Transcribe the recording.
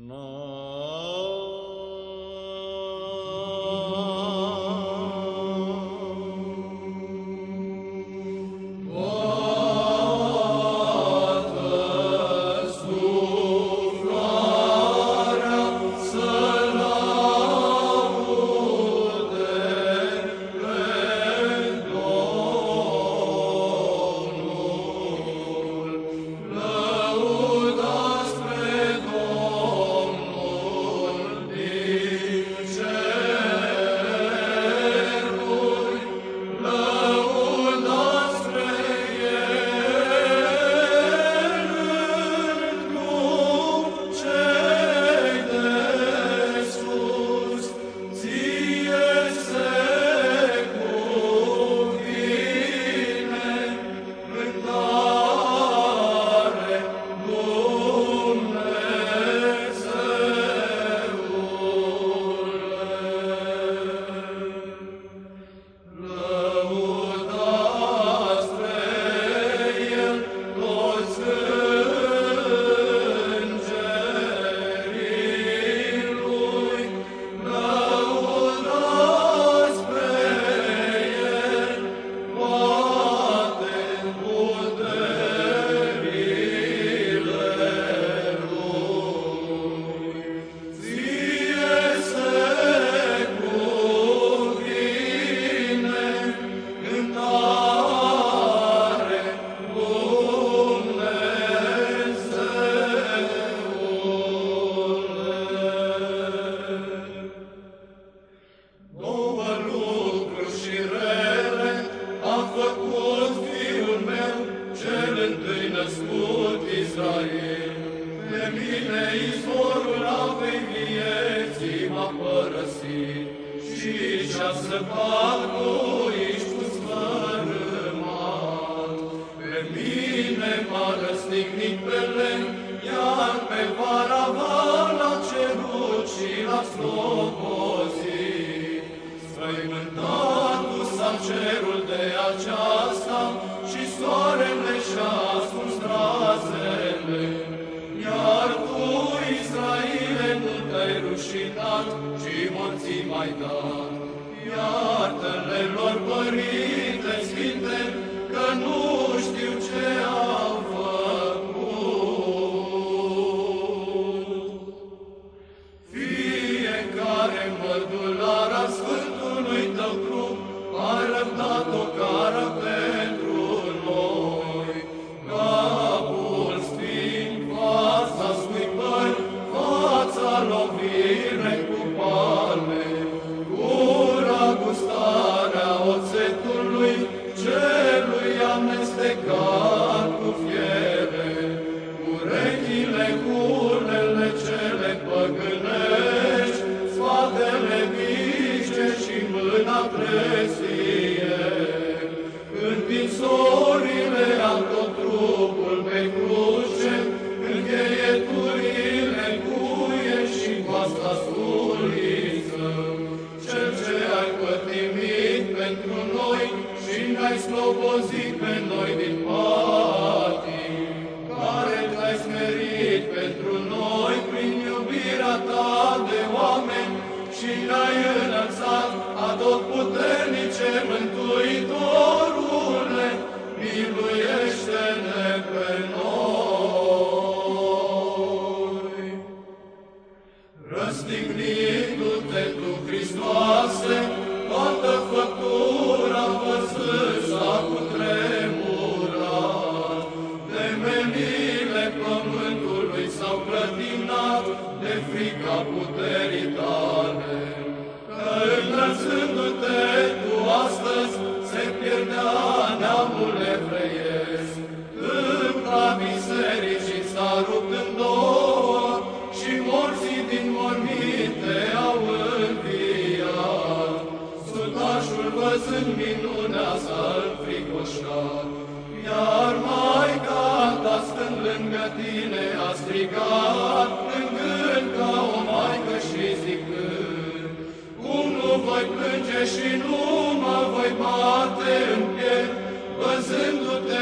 No. Mine izvorul apei vieții m-a părăsit și ce-a săpat cu ești cu sfărâmat. Pe mine m-a răstignit pe lemn, iar pe varavan l-a cerut și l-a slobozit. Spăimântatul s-a cerul de aceasta și soarele rușinat, ci morții mai dat. Iartă-le lor, Părinte Sfinte, că nu știu ce au făcut. Fiecare mărdular al Sfântului Tău trup a răbdat o cară pentru Lord, we make coasta suliță. Cel ce ai pătimit pentru noi și ne-ai slobozit pe noi din patii, care te-ai smerit pentru noi prin iubirea ta de oameni și ne-ai înălțat atotputernice Mântuitorule, de frica puterii tale. Că înălțându-te tu astăzi se pierdea neamul evreiesc. Tâmpla bisericii s-a rupt în două și morții din morminte au înviat. Sutașul văzând minunea s-a înfricoșat, strigat, plângând ca o maică și zicând, Cum nu voi plânge și nu mă voi bate în piept, văzându-te pe tine,